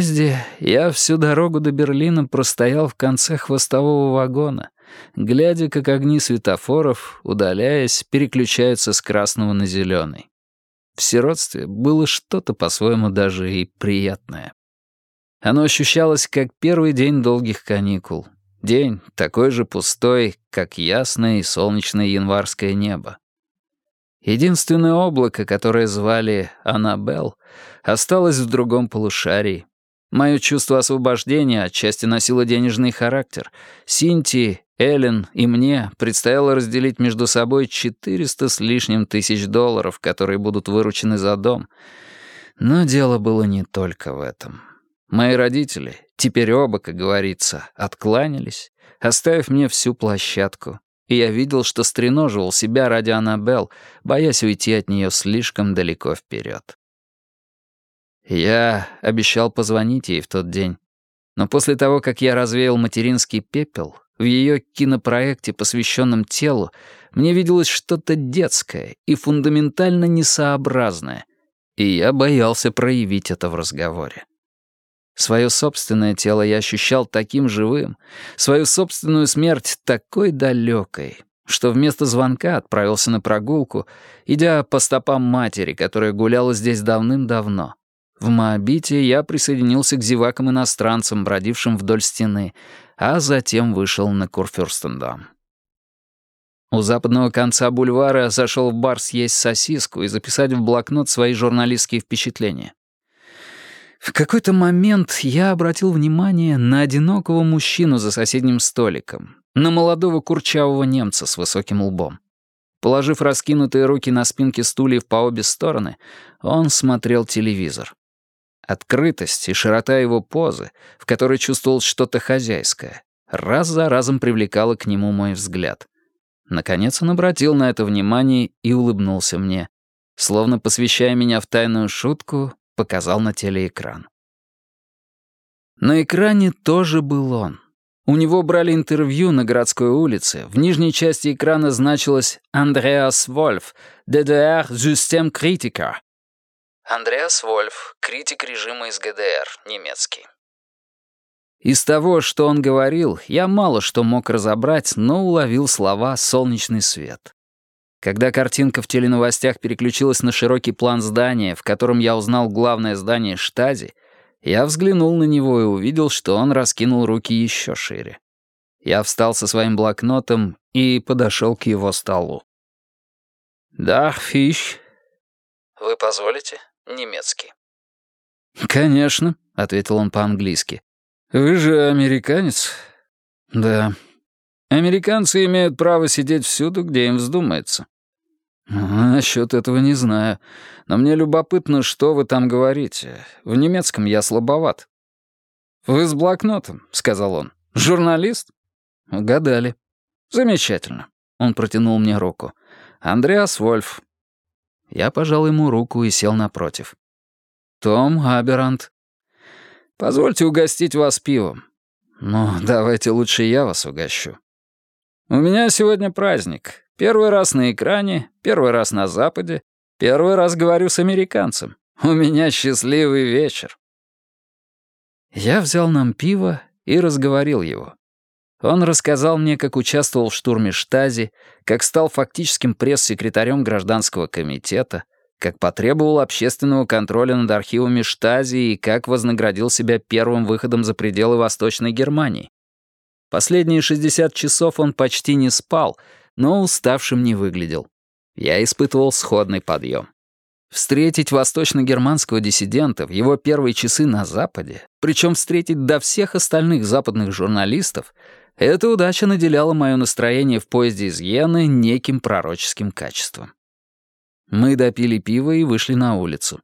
поезде я всю дорогу до Берлина простоял в конце хвостового вагона, глядя, как огни светофоров, удаляясь, переключаются с красного на зеленый. В сиротстве было что-то по-своему даже и приятное. Оно ощущалось как первый день долгих каникул. День такой же пустой, как ясное и солнечное январское небо. Единственное облако, которое звали Аннабелл, осталось в другом полушарии. Мое чувство освобождения отчасти носило денежный характер. Синти, Эллен и мне предстояло разделить между собой 400 с лишним тысяч долларов, которые будут выручены за дом. Но дело было не только в этом. Мои родители, теперь оба, как говорится, откланялись, оставив мне всю площадку, и я видел, что стреноживал себя ради Аннабелл, боясь уйти от нее слишком далеко вперед. Я обещал позвонить ей в тот день, но после того, как я развеял материнский пепел, в ее кинопроекте, посвященном телу, мне виделось что-то детское и фундаментально несообразное, и я боялся проявить это в разговоре. Свое собственное тело я ощущал таким живым, свою собственную смерть такой далекой, что вместо звонка отправился на прогулку, идя по стопам матери, которая гуляла здесь давным-давно. В Моабите я присоединился к зевакам-иностранцам, бродившим вдоль стены, а затем вышел на Курфюрстендам. У западного конца бульвара зашел в бар съесть сосиску и записать в блокнот свои журналистские впечатления. В какой-то момент я обратил внимание на одинокого мужчину за соседним столиком, на молодого курчавого немца с высоким лбом. Положив раскинутые руки на спинки стульев по обе стороны, он смотрел телевизор. Открытость и широта его позы, в которой чувствовал что-то хозяйское, раз за разом привлекала к нему мой взгляд. Наконец он обратил на это внимание и улыбнулся мне, словно посвящая меня в тайную шутку, показал на телеэкран. На экране тоже был он. У него брали интервью на городской улице. В нижней части экрана значилось «Андреас Вольф, ДДР System Kritiker». Андреас Вольф, критик режима из ГДР, немецкий. Из того, что он говорил, я мало что мог разобрать, но уловил слова «солнечный свет». Когда картинка в теленовостях переключилась на широкий план здания, в котором я узнал главное здание штази, я взглянул на него и увидел, что он раскинул руки еще шире. Я встал со своим блокнотом и подошел к его столу. «Да, фиш». «Вы позволите?» Немецкий. «Конечно», — ответил он по-английски. «Вы же американец?» «Да». «Американцы имеют право сидеть всюду, где им вздумается». «Насчет этого не знаю. Но мне любопытно, что вы там говорите. В немецком я слабоват». «Вы с блокнотом», — сказал он. «Журналист?» «Угадали». «Замечательно». Он протянул мне руку. «Андреас Вольф». Я пожал ему руку и сел напротив. «Том Аберант». «Позвольте угостить вас пивом». «Ну, давайте лучше я вас угощу». «У меня сегодня праздник. Первый раз на экране, первый раз на Западе, первый раз говорю с американцем. У меня счастливый вечер». Я взял нам пиво и разговорил его. Он рассказал мне, как участвовал в штурме Штази, как стал фактическим пресс-секретарем гражданского комитета, как потребовал общественного контроля над архивами Штази и как вознаградил себя первым выходом за пределы Восточной Германии. Последние 60 часов он почти не спал, но уставшим не выглядел. Я испытывал сходный подъем. Встретить восточно-германского диссидента в его первые часы на Западе, причем встретить до всех остальных западных журналистов, эта удача наделяла мое настроение в поезде из Йены неким пророческим качеством. Мы допили пиво и вышли на улицу.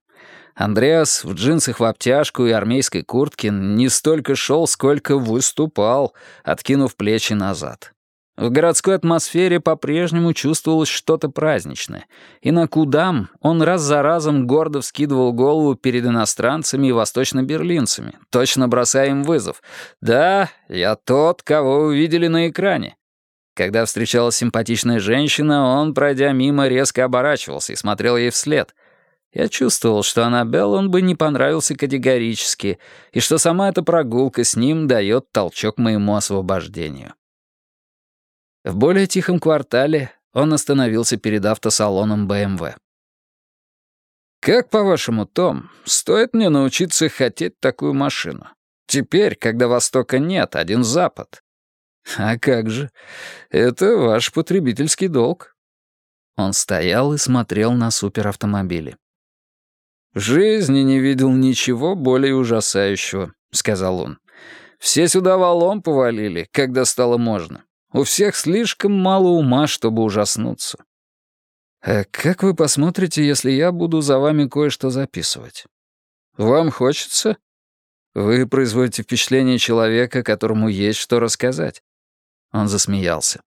Андреас в джинсах в обтяжку и армейской куртке не столько шел, сколько выступал, откинув плечи назад. В городской атмосфере по-прежнему чувствовалось что-то праздничное, и на Кудам он раз за разом гордо вскидывал голову перед иностранцами и восточно-берлинцами, точно бросая им вызов. «Да, я тот, кого вы видели на экране». Когда встречалась симпатичная женщина, он, пройдя мимо, резко оборачивался и смотрел ей вслед. Я чувствовал, что Аннабелл он бы не понравился категорически, и что сама эта прогулка с ним дает толчок моему освобождению. В более тихом квартале он остановился перед автосалоном BMW. «Как, по-вашему, Том, стоит мне научиться хотеть такую машину? Теперь, когда Востока нет, один Запад». «А как же? Это ваш потребительский долг». Он стоял и смотрел на суперавтомобили. «В жизни не видел ничего более ужасающего», — сказал он. «Все сюда валом повалили, когда стало можно. У всех слишком мало ума, чтобы ужаснуться». «А как вы посмотрите, если я буду за вами кое-что записывать? Вам хочется? Вы производите впечатление человека, которому есть что рассказать». Он засмеялся.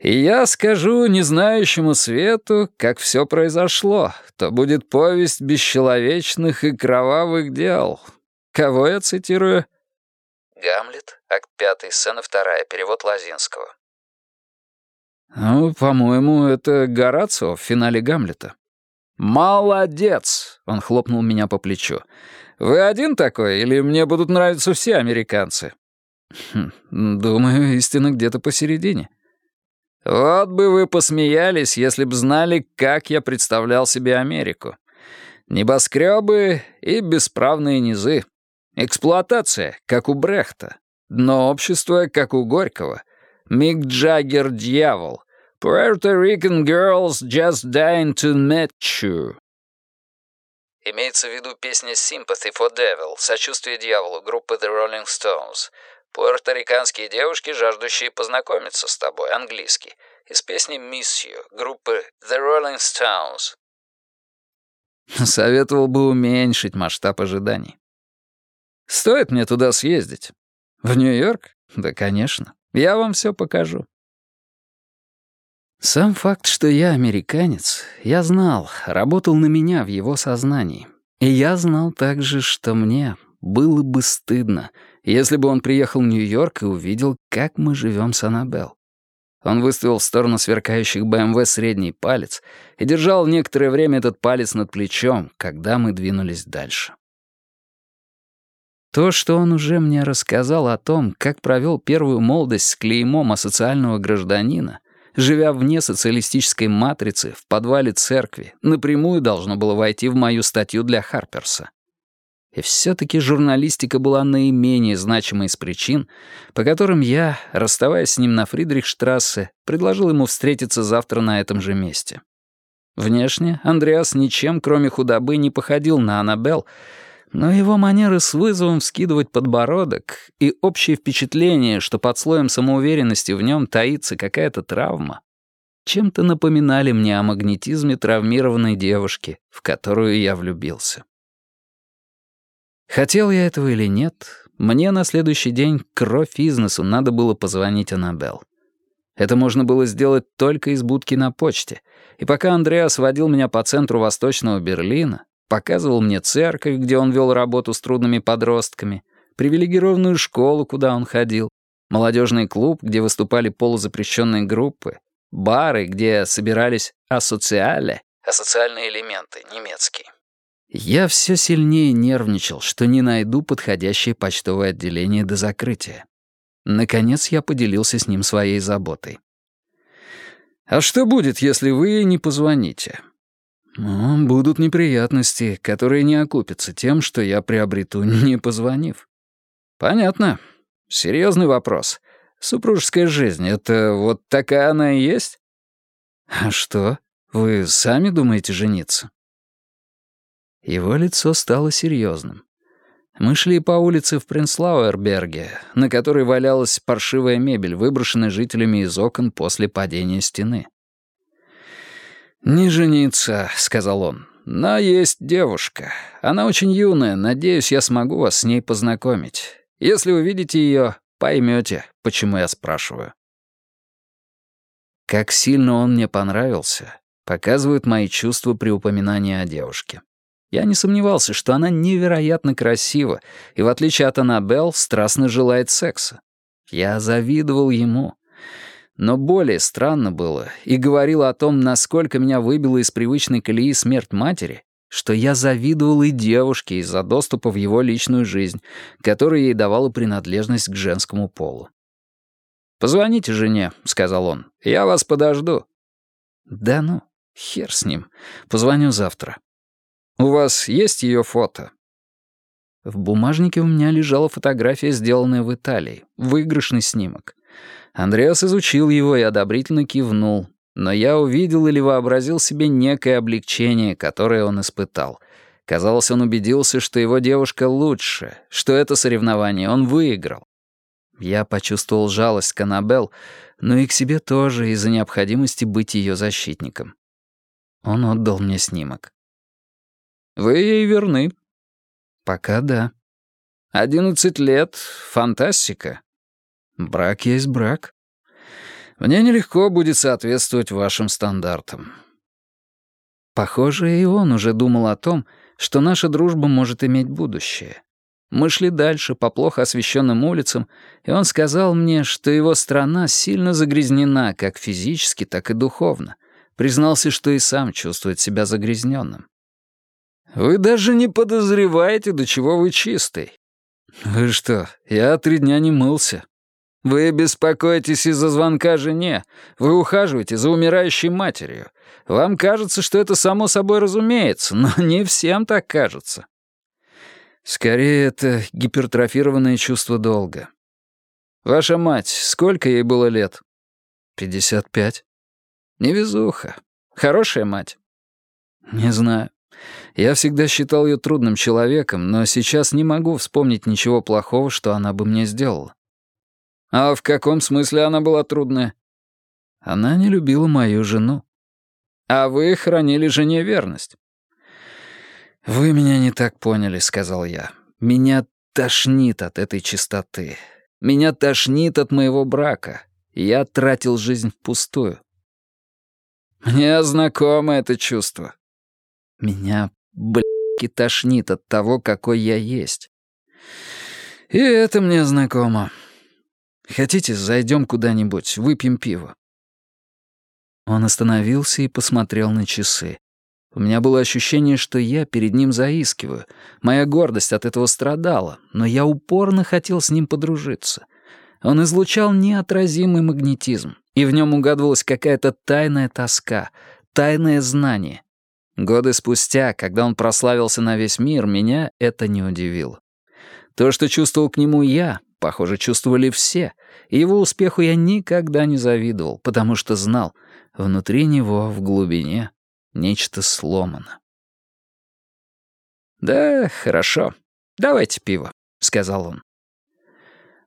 И я скажу незнающему свету, как все произошло. То будет повесть бесчеловечных и кровавых дел. Кого я цитирую? Гамлет, акт пятый, сцена вторая, перевод Лазинского. Ну, по-моему, это Горацио в финале Гамлета. «Молодец!» — он хлопнул меня по плечу. «Вы один такой, или мне будут нравиться все американцы?» хм, «Думаю, истина где-то посередине». Вот бы вы посмеялись, если б знали, как я представлял себе Америку. Небоскребы и бесправные низы. Эксплуатация, как у Брехта. Дно общества, как у Горького. Мик Джаггер — дьявол. Puerto Rican girls just dying to meet you. Имеется в виду песня Sympathy for Devil, сочувствие дьяволу группы The Rolling Stones — Пуэрториканские девушки, жаждущие познакомиться с тобой, английский, из песни «Miss You» группы The Rolling Stones. Советовал бы уменьшить масштаб ожиданий. Стоит мне туда съездить? В Нью-Йорк? Да, конечно. Я вам все покажу. Сам факт, что я американец, я знал, работал на меня в его сознании. И я знал также, что мне было бы стыдно, если бы он приехал в Нью-Йорк и увидел, как мы живем с Аннабелл. Он выставил в сторону сверкающих БМВ средний палец и держал некоторое время этот палец над плечом, когда мы двинулись дальше. То, что он уже мне рассказал о том, как провел первую молодость с клеймом асоциального гражданина, живя вне социалистической матрицы, в подвале церкви, напрямую должно было войти в мою статью для Харперса. И все-таки журналистика была наименее значимой из причин, по которым я, расставаясь с ним на Фридрихштрассе, предложил ему встретиться завтра на этом же месте. Внешне Андреас ничем, кроме худобы, не походил на Аннабелл, но его манеры с вызовом вскидывать подбородок и общее впечатление, что под слоем самоуверенности в нем таится какая-то травма, чем-то напоминали мне о магнетизме травмированной девушки, в которую я влюбился. Хотел я этого или нет, мне на следующий день кровь из носу надо было позвонить Аннабелл. Это можно было сделать только из будки на почте. И пока Андреас водил меня по центру Восточного Берлина, показывал мне церковь, где он вел работу с трудными подростками, привилегированную школу, куда он ходил, молодежный клуб, где выступали полузапрещенные группы, бары, где собирались асоциале, асоциальные элементы, немецкий, я все сильнее нервничал, что не найду подходящее почтовое отделение до закрытия. Наконец я поделился с ним своей заботой. «А что будет, если вы не позвоните?» «Ну, будут неприятности, которые не окупятся тем, что я приобрету, не позвонив». «Понятно. Серьезный вопрос. Супружеская жизнь — это вот такая она и есть?» «А что, вы сами думаете жениться?» Его лицо стало серьезным. Мы шли по улице в Принслауэрберге, на которой валялась паршивая мебель, выброшенная жителями из окон после падения стены. «Не жениться», — сказал он, — «но есть девушка. Она очень юная, надеюсь, я смогу вас с ней познакомить. Если увидите ее, поймете, почему я спрашиваю». Как сильно он мне понравился, показывают мои чувства при упоминании о девушке. Я не сомневался, что она невероятно красива и, в отличие от Аннабелл, страстно желает секса. Я завидовал ему. Но более странно было и говорило о том, насколько меня выбила из привычной колеи смерть матери, что я завидовал и девушке из-за доступа в его личную жизнь, которая ей давала принадлежность к женскому полу. «Позвоните жене», — сказал он. «Я вас подожду». «Да ну, хер с ним. Позвоню завтра». «У вас есть ее фото?» В бумажнике у меня лежала фотография, сделанная в Италии, выигрышный снимок. Андреас изучил его и одобрительно кивнул, но я увидел или вообразил себе некое облегчение, которое он испытал. Казалось, он убедился, что его девушка лучше, что это соревнование он выиграл. Я почувствовал жалость к Аннабелл, но и к себе тоже из-за необходимости быть ее защитником. Он отдал мне снимок. «Вы ей верны?» «Пока да». «Одиннадцать лет. Фантастика». «Брак есть брак». Мне нелегко будет соответствовать вашим стандартам». Похоже, и он уже думал о том, что наша дружба может иметь будущее. Мы шли дальше по плохо освещенным улицам, и он сказал мне, что его страна сильно загрязнена как физически, так и духовно. Признался, что и сам чувствует себя загрязненным. «Вы даже не подозреваете, до чего вы чистый». «Вы что, я три дня не мылся. Вы беспокоитесь из-за звонка жене. Вы ухаживаете за умирающей матерью. Вам кажется, что это само собой разумеется, но не всем так кажется. Скорее, это гипертрофированное чувство долга. Ваша мать, сколько ей было лет? Пятьдесят пять. Невезуха. Хорошая мать. Не знаю. Я всегда считал ее трудным человеком, но сейчас не могу вспомнить ничего плохого, что она бы мне сделала. А в каком смысле она была трудная? Она не любила мою жену. А вы хранили жене верность. «Вы меня не так поняли», — сказал я. «Меня тошнит от этой чистоты. Меня тошнит от моего брака. Я тратил жизнь впустую». «Мне знакомо это чувство». «Меня, блядь, тошнит от того, какой я есть». «И это мне знакомо. Хотите, зайдем куда-нибудь, выпьем пиво?» Он остановился и посмотрел на часы. У меня было ощущение, что я перед ним заискиваю. Моя гордость от этого страдала, но я упорно хотел с ним подружиться. Он излучал неотразимый магнетизм, и в нем угадывалась какая-то тайная тоска, тайное знание. Годы спустя, когда он прославился на весь мир, меня это не удивило. То, что чувствовал к нему я, похоже, чувствовали все, и его успеху я никогда не завидовал, потому что знал, внутри него, в глубине, нечто сломано. «Да, хорошо. Давайте пиво», — сказал он.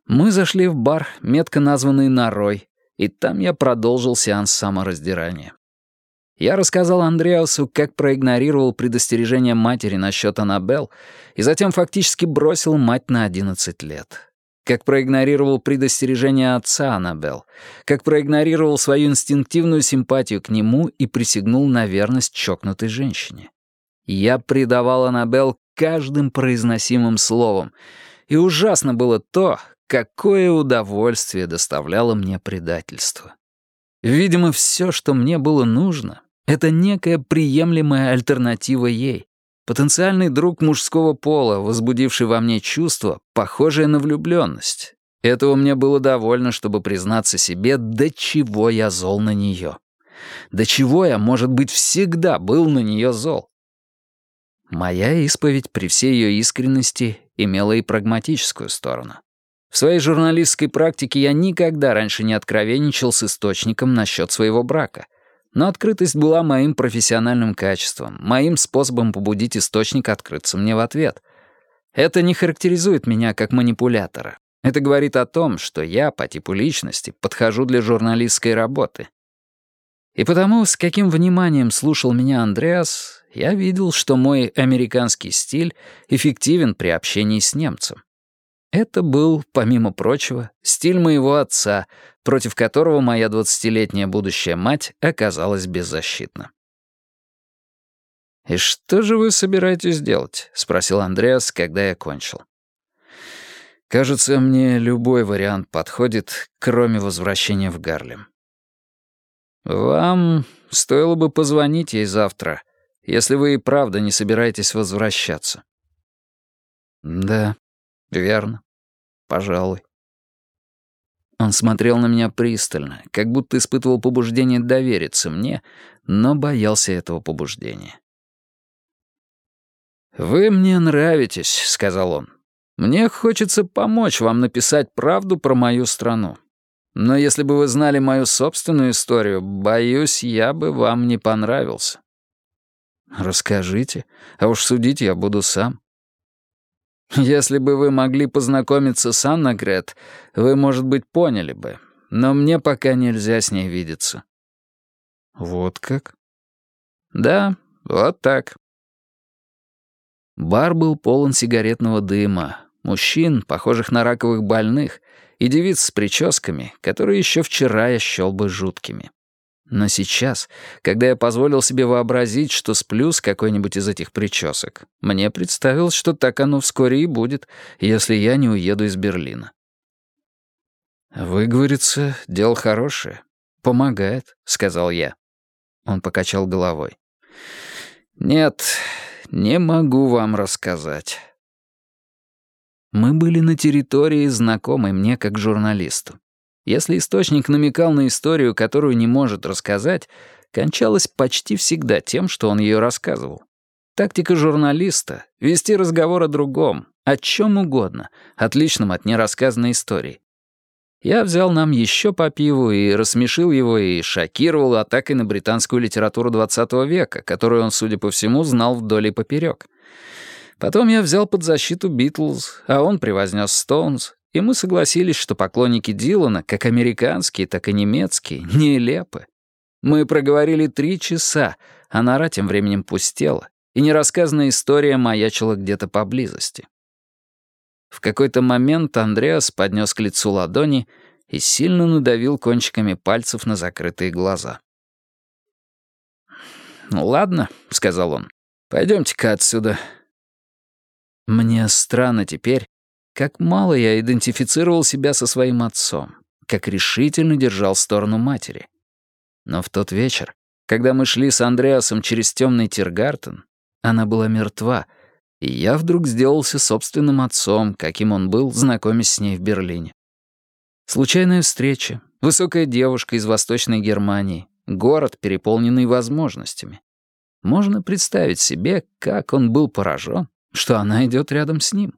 Мы зашли в бар, метко названный «Нарой», и там я продолжил сеанс самораздирания. Я рассказал Андреасу, как проигнорировал предостережение матери насчет Аннабелл, и затем фактически бросил мать на 11 лет как проигнорировал предостережение отца Аннабелл, как проигнорировал свою инстинктивную симпатию к нему и присягнул на верность чокнутой женщине. Я предавал Аннабелл каждым произносимым словом, и ужасно было то, какое удовольствие доставляло мне предательство. Видимо, все, что мне было нужно, это некая приемлемая альтернатива ей, Потенциальный друг мужского пола, возбудивший во мне чувство, похожее на влюбленность. Этого мне было довольно, чтобы признаться себе, до чего я зол на нее. До чего я, может быть, всегда был на нее зол. Моя исповедь при всей ее искренности имела и прагматическую сторону. В своей журналистской практике я никогда раньше не откровенничал с источником насчет своего брака, но открытость была моим профессиональным качеством, моим способом побудить источник открыться мне в ответ. Это не характеризует меня как манипулятора. Это говорит о том, что я, по типу личности, подхожу для журналистской работы. И потому, с каким вниманием слушал меня Андреас, я видел, что мой американский стиль эффективен при общении с немцем. Это был, помимо прочего, стиль моего отца, против которого моя двадцатилетняя будущая мать оказалась беззащитна. «И что же вы собираетесь делать?» — спросил Андреас, когда я кончил. «Кажется, мне любой вариант подходит, кроме возвращения в Гарлем». «Вам стоило бы позвонить ей завтра если вы и правда не собираетесь возвращаться». «Да, верно. Пожалуй». Он смотрел на меня пристально, как будто испытывал побуждение довериться мне, но боялся этого побуждения. «Вы мне нравитесь», — сказал он. «Мне хочется помочь вам написать правду про мою страну. Но если бы вы знали мою собственную историю, боюсь, я бы вам не понравился». «Расскажите, а уж судить я буду сам». «Если бы вы могли познакомиться с Аннагрет, вы, может быть, поняли бы, но мне пока нельзя с ней видеться». «Вот как?» «Да, вот так». Бар был полон сигаретного дыма, мужчин, похожих на раковых больных, и девиц с прическами, которые еще вчера я счел бы жуткими. Но сейчас, когда я позволил себе вообразить, что сплю с какой-нибудь из этих причесок, мне представилось, что так оно вскоре и будет, если я не уеду из Берлина. «Выговориться — дело хорошее. Помогает», — сказал я. Он покачал головой. «Нет, не могу вам рассказать». Мы были на территории, знакомой мне как журналисту. Если источник намекал на историю, которую не может рассказать, кончалось почти всегда тем, что он ее рассказывал. Тактика журналиста — вести разговор о другом, о чем угодно, отличном от нерассказанной истории. Я взял нам еще по пиву и рассмешил его и шокировал атакой на британскую литературу XX века, которую он, судя по всему, знал вдоль и поперек. Потом я взял под защиту Битлз, а он превознес Стоунс, и мы согласились, что поклонники Дилана, как американские, так и немецкие, нелепы. Мы проговорили три часа, а нора тем временем пустела, и нерассказанная история маячила где-то поблизости. В какой-то момент Андреас поднес к лицу ладони и сильно надавил кончиками пальцев на закрытые глаза. «Ну ладно», — сказал он, — «пойдемте-ка отсюда». Мне странно теперь, как мало я идентифицировал себя со своим отцом, как решительно держал сторону матери. Но в тот вечер, когда мы шли с Андреасом через темный Тиргартен, она была мертва — и я вдруг сделался собственным отцом, каким он был, знакомясь с ней в Берлине. Случайная встреча, высокая девушка из Восточной Германии, город, переполненный возможностями. Можно представить себе, как он был поражен, что она идет рядом с ним.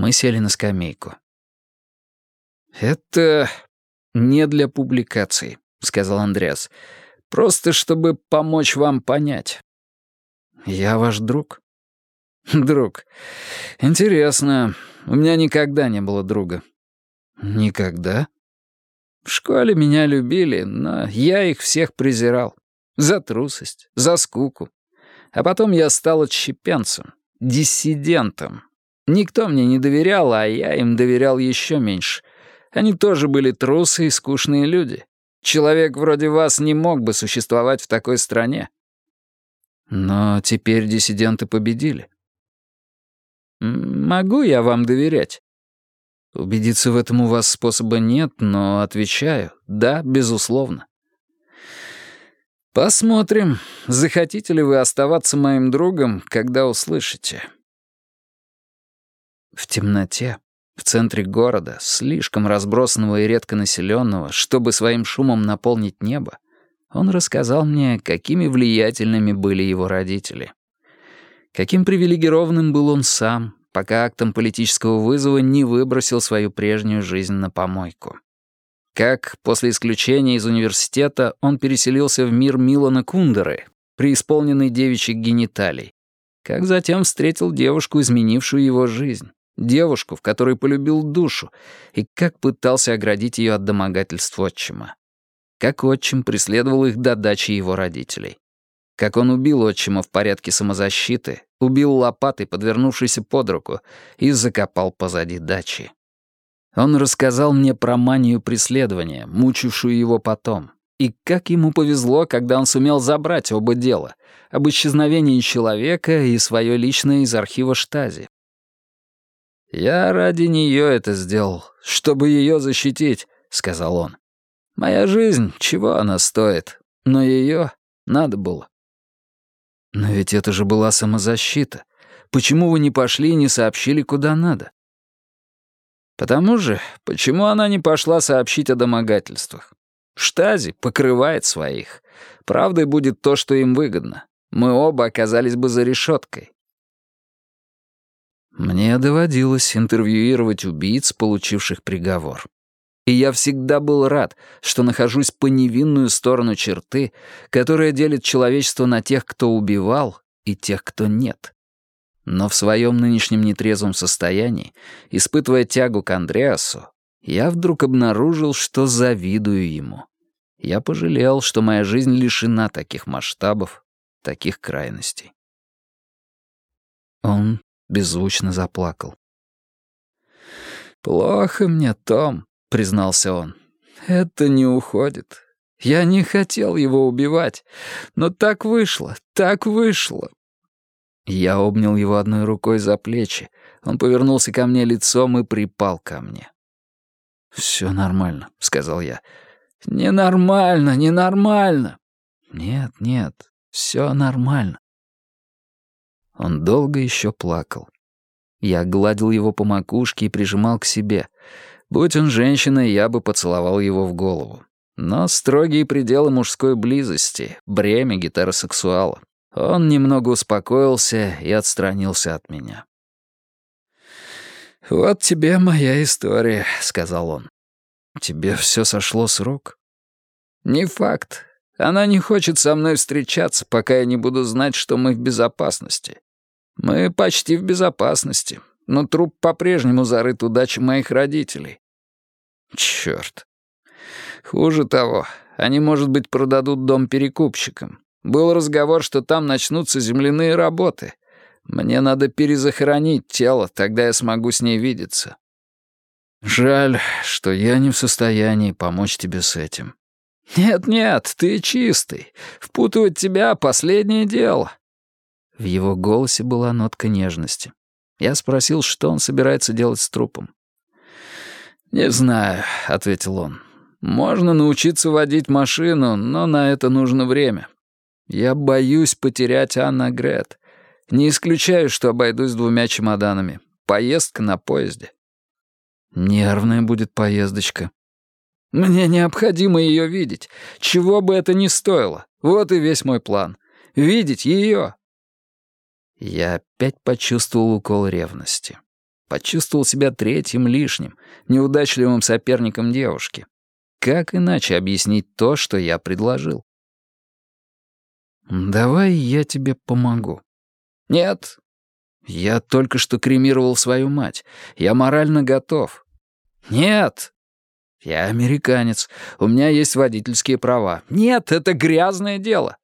Мы сели на скамейку. «Это не для публикации», — сказал Андреас. «Просто чтобы помочь вам понять. Я ваш друг. «Друг. Интересно. У меня никогда не было друга». «Никогда?» «В школе меня любили, но я их всех презирал. За трусость, за скуку. А потом я стал отщепенцем, диссидентом. Никто мне не доверял, а я им доверял еще меньше. Они тоже были трусы и скучные люди. Человек вроде вас не мог бы существовать в такой стране». «Но теперь диссиденты победили». Могу я вам доверять? Убедиться в этом у вас способа нет, но отвечаю, да, безусловно. Посмотрим, захотите ли вы оставаться моим другом, когда услышите. В темноте, в центре города, слишком разбросанного и редко населенного, чтобы своим шумом наполнить небо, он рассказал мне, какими влиятельными были его родители. Каким привилегированным был он сам, пока актом политического вызова не выбросил свою прежнюю жизнь на помойку. Как после исключения из университета он переселился в мир Милана Кундеры, преисполненный девичьих гениталий. Как затем встретил девушку, изменившую его жизнь. Девушку, в которой полюбил душу, и как пытался оградить ее от домогательств отчима. Как отчим преследовал их до дачи его родителей. Как он убил отчима в порядке самозащиты, убил лопатой, подвернувшейся под руку, и закопал позади дачи. Он рассказал мне про манию преследования, мучившую его потом, и как ему повезло, когда он сумел забрать оба дела — об исчезновении человека и свое личное из архива Штази. «Я ради нее это сделал, чтобы ее защитить», — сказал он. «Моя жизнь, чего она стоит, но ее надо было». Но ведь это же была самозащита. Почему вы не пошли и не сообщили, куда надо? Потому же, почему она не пошла сообщить о домогательствах? Штази покрывает своих. Правдой будет то, что им выгодно. Мы оба оказались бы за решеткой. Мне доводилось интервьюировать убийц, получивших приговор. И я всегда был рад, что нахожусь по невинную сторону черты, которая делит человечество на тех, кто убивал, и тех, кто нет. Но в своем нынешнем нетрезвом состоянии, испытывая тягу к Андреасу, я вдруг обнаружил, что завидую ему. Я пожалел, что моя жизнь лишена таких масштабов, таких крайностей. Он беззвучно заплакал. «Плохо мне, Том», — признался он. «Это не уходит. Я не хотел его убивать, но так вышло, так вышло». Я обнял его одной рукой за плечи. Он повернулся ко мне лицом и припал ко мне. «Все нормально», — сказал я. «Ненормально, ненормально». «Нет, нет, все нормально». Он долго еще плакал. Я гладил его по макушке и прижимал к себе. Будь он женщиной, я бы поцеловал его в голову. Но строгие пределы мужской близости — бремя гетеросексуала. Он немного успокоился и отстранился от меня. «Вот тебе моя история», — сказал он. «Тебе все сошло с рук?» «Не факт. Она не хочет со мной встречаться, пока я не буду знать, что мы в безопасности. Мы почти в безопасности, но труп по-прежнему зарыт у дачи моих родителей. Черт. Хуже того, они, может быть, продадут дом перекупщикам. Был разговор, что там начнутся земляные работы. Мне надо перезахоронить тело, тогда я смогу с ней видеться. Жаль, что я не в состоянии помочь тебе с этим. Нет-нет, ты чистый. Впутывать тебя — последнее дело. В его голосе была нотка нежности. Я спросил, что он собирается делать с трупом. «Не знаю», — ответил он. «Можно научиться водить машину, но на это нужно время. Я боюсь потерять Анна Грет. Не исключаю, что обойдусь двумя чемоданами. Поездка на поезде». «Нервная будет поездочка». «Мне необходимо ее видеть, чего бы это ни стоило. Вот и весь мой план. Видеть ее, я опять почувствовал укол ревности. Почувствовал себя третьим лишним, неудачливым соперником девушки. Как иначе объяснить то, что я предложил? «Давай я тебе помогу». «Нет». «Я только что кремировал свою мать. Я морально готов». «Нет». «Я американец. У меня есть водительские права». «Нет, это грязное дело».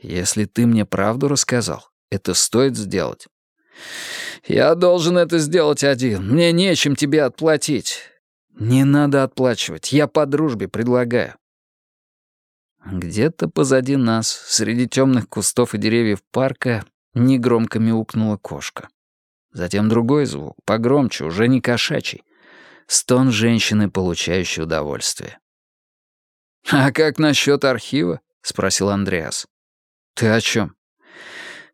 «Если ты мне правду рассказал, это стоит сделать. Я должен это сделать один. Мне нечем тебе отплатить. Не надо отплачивать. Я по дружбе предлагаю. Где-то позади нас, среди темных кустов и деревьев парка, негромко мяукнула кошка. Затем другой звук, погромче, уже не кошачий. Стон женщины, получающей удовольствие. «А как насчет архива?» — спросил Андреас. «Ты о чем?»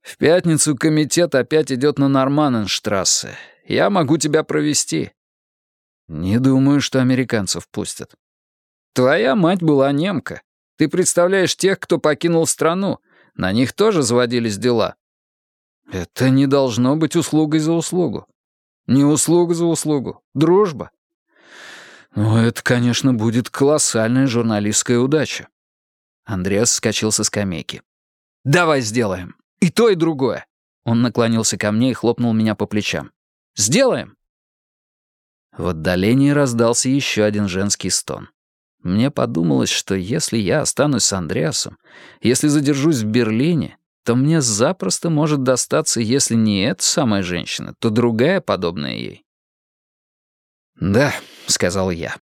В пятницу комитет опять идет на Норманненштрассе. Я могу тебя провести. Не думаю, что американцев пустят. Твоя мать была немка. Ты представляешь тех, кто покинул страну. На них тоже заводились дела. Это не должно быть услугой за услугу. Не услуга за услугу. Дружба. Ну, это, конечно, будет колоссальная журналистская удача. Андреас скачал со скамейки. «Давай сделаем. И то, и другое. Он наклонился ко мне и хлопнул меня по плечам. «Сделаем!» В отдалении раздался еще один женский стон. Мне подумалось, что если я останусь с Андреасом, если задержусь в Берлине, то мне запросто может достаться, если не эта самая женщина, то другая, подобная ей. «Да», — сказал я,